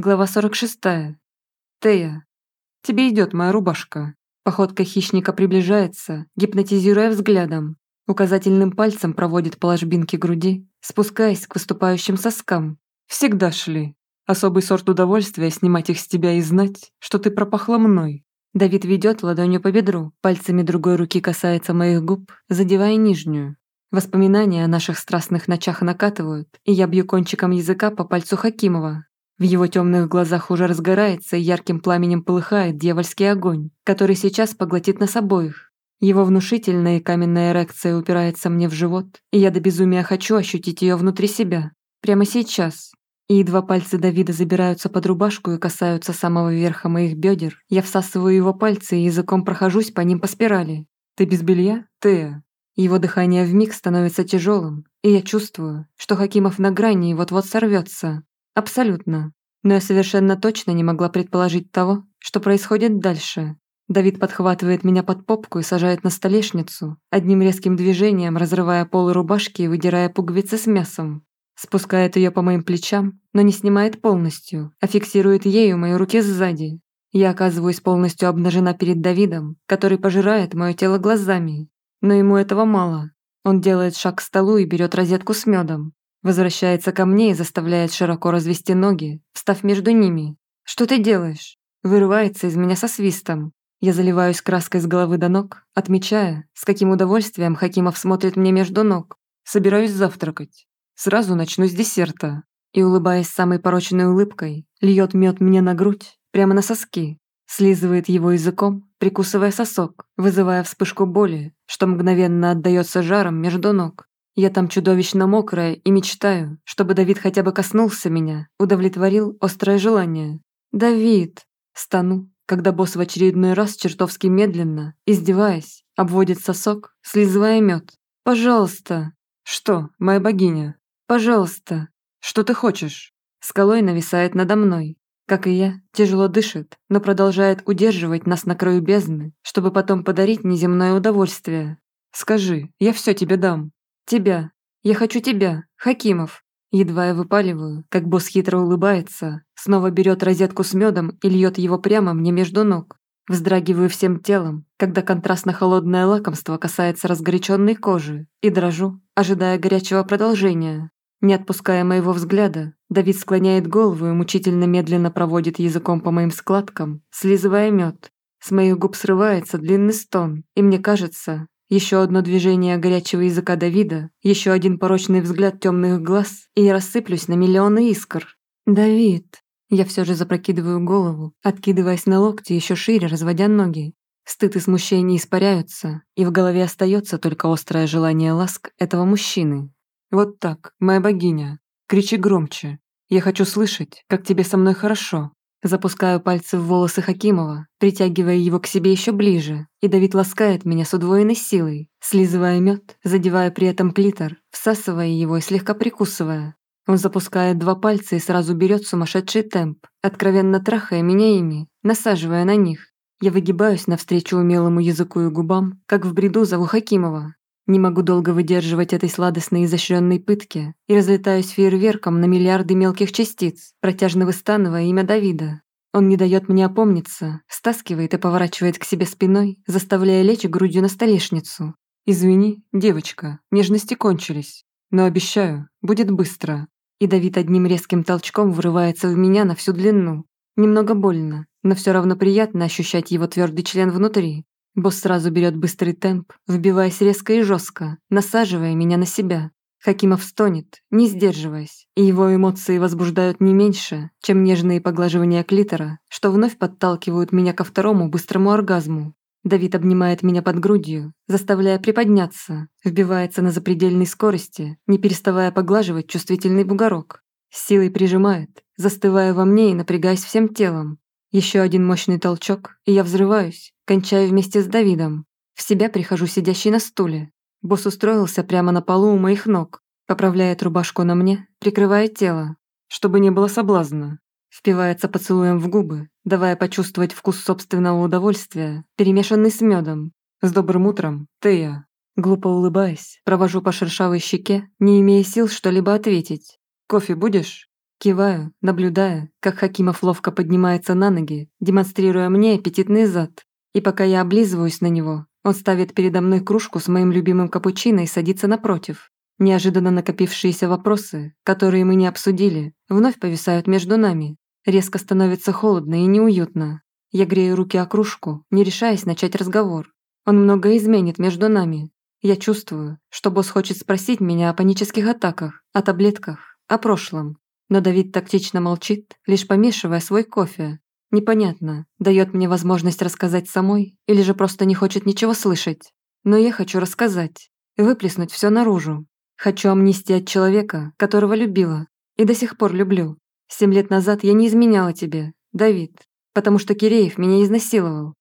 Глава 46. Тея. Тебе идет моя рубашка. Походка хищника приближается, гипнотизируя взглядом. Указательным пальцем проводит по ложбинке груди, спускаясь к выступающим соскам. Всегда шли. Особый сорт удовольствия снимать их с тебя и знать, что ты пропахла мной. Давид ведет ладонью по бедру, пальцами другой руки касается моих губ, задевая нижнюю. Воспоминания о наших страстных ночах накатывают, и я бью кончиком языка по пальцу Хакимова. В его темных глазах уже разгорается и ярким пламенем полыхает дьявольский огонь, который сейчас поглотит нас обоих. Его внушительная каменная эрекция упирается мне в живот, и я до безумия хочу ощутить ее внутри себя. Прямо сейчас. И едва пальцы Давида забираются под рубашку и касаются самого верха моих бедер, я всасываю его пальцы и языком прохожусь по ним по спирали. «Ты без белья? Тея?» Его дыхание вмиг становится тяжелым, и я чувствую, что Хакимов на грани и вот-вот сорвется. Абсолютно. Но я совершенно точно не могла предположить того, что происходит дальше. Давид подхватывает меня под попку и сажает на столешницу, одним резким движением разрывая полы рубашки и выдирая пуговицы с мясом. Спускает ее по моим плечам, но не снимает полностью, а фиксирует ею мои руки сзади. Я оказываюсь полностью обнажена перед Давидом, который пожирает мое тело глазами. Но ему этого мало. Он делает шаг к столу и берет розетку с медом. Возвращается ко мне и заставляет широко развести ноги, встав между ними. «Что ты делаешь?» Вырывается из меня со свистом. Я заливаюсь краской с головы до ног, отмечая, с каким удовольствием Хакимов смотрит мне между ног. Собираюсь завтракать. Сразу начну с десерта. И, улыбаясь самой порочной улыбкой, льет мед мне на грудь, прямо на соски, слизывает его языком, прикусывая сосок, вызывая вспышку боли, что мгновенно отдается жаром между ног. Я там чудовищно мокрая и мечтаю, чтобы Давид хотя бы коснулся меня, удовлетворил острое желание. «Давид!» Стану, когда босс в очередной раз чертовски медленно, издеваясь, обводит сосок, слизывая мед. «Пожалуйста!» «Что, моя богиня?» «Пожалуйста!» «Что ты хочешь?» Скалой нависает надо мной, как и я, тяжело дышит, но продолжает удерживать нас на краю бездны, чтобы потом подарить неземное удовольствие. «Скажи, я все тебе дам». «Тебя. Я хочу тебя, Хакимов». Едва я выпаливаю, как босс хитро улыбается, снова берет розетку с медом и льет его прямо мне между ног. Вздрагиваю всем телом, когда контрастно-холодное лакомство касается разгоряченной кожи, и дрожу, ожидая горячего продолжения. Не отпуская моего взгляда, Давид склоняет голову и мучительно медленно проводит языком по моим складкам, слизывая мед. С моих губ срывается длинный стон, и мне кажется, еще одно движение горячего языка Давида, еще один порочный взгляд темных глаз, и я рассыплюсь на миллионы искр. «Давид!» Я все же запрокидываю голову, откидываясь на локти еще шире, разводя ноги. Стыд и смущение испаряются, и в голове остается только острое желание ласк этого мужчины. Вот так, моя богиня. Кричи громче. Я хочу слышать, как тебе со мной хорошо. Запускаю пальцы в волосы Хакимова, притягивая его к себе еще ближе, и Давид ласкает меня с удвоенной силой, слизывая мед, задевая при этом клитор, всасывая его и слегка прикусывая. Он запускает два пальца и сразу берет сумасшедший темп, откровенно трахая меня ими, насаживая на них. Я выгибаюсь навстречу умелому языку и губам, как в бреду зову Хакимова, не могу долго выдерживать этой сладостной изощренной пытки и разлетаюсь фейерверком на миллиарды мелких частиц, протяжно выстанывая имя Давида. Он не дает мне опомниться, стаскивает и поворачивает к себе спиной, заставляя лечь грудью на столешницу. «Извини, девочка, нежности кончились, но обещаю, будет быстро». И Давид одним резким толчком вырывается в меня на всю длину. Немного больно, но все равно приятно ощущать его твердый член внутри, Босс сразу берет быстрый темп, вбиваясь резко и жестко, насаживая меня на себя. Хакимов стонет, не сдерживаясь, и его эмоции возбуждают не меньше, чем нежные поглаживания клитора, что вновь подталкивают меня ко второму быстрому оргазму. Давид обнимает меня под грудью, заставляя приподняться, вбивается на запредельной скорости, не переставая поглаживать чувствительный бугорок. С силой прижимает, застывая во мне и напрягаясь всем телом. Еще один мощный толчок, и я взрываюсь, Кончаю вместе с Давидом. В себя прихожу сидящий на стуле. Босс устроился прямо на полу у моих ног, поправляет рубашку на мне, прикрывая тело, чтобы не было соблазна. Впивается поцелуем в губы, давая почувствовать вкус собственного удовольствия, перемешанный с медом. С добрым утром, Тея. Глупо улыбаясь, провожу по шершавой щеке, не имея сил что-либо ответить. «Кофе будешь?» Киваю, наблюдая, как Хакимов ловко поднимается на ноги, демонстрируя мне аппетитный зад. И пока я облизываюсь на него, он ставит передо мной кружку с моим любимым капучино и садится напротив. Неожиданно накопившиеся вопросы, которые мы не обсудили, вновь повисают между нами. Резко становится холодно и неуютно. Я грею руки о кружку, не решаясь начать разговор. Он многое изменит между нами. Я чувствую, что босс хочет спросить меня о панических атаках, о таблетках, о прошлом. Но Давид тактично молчит, лишь помешивая свой кофе. Непонятно, дает мне возможность рассказать самой или же просто не хочет ничего слышать. Но я хочу рассказать, выплеснуть все наружу. Хочу амнистии от человека, которого любила, и до сих пор люблю. Семь лет назад я не изменяла тебе, Давид, потому что Киреев меня изнасиловал.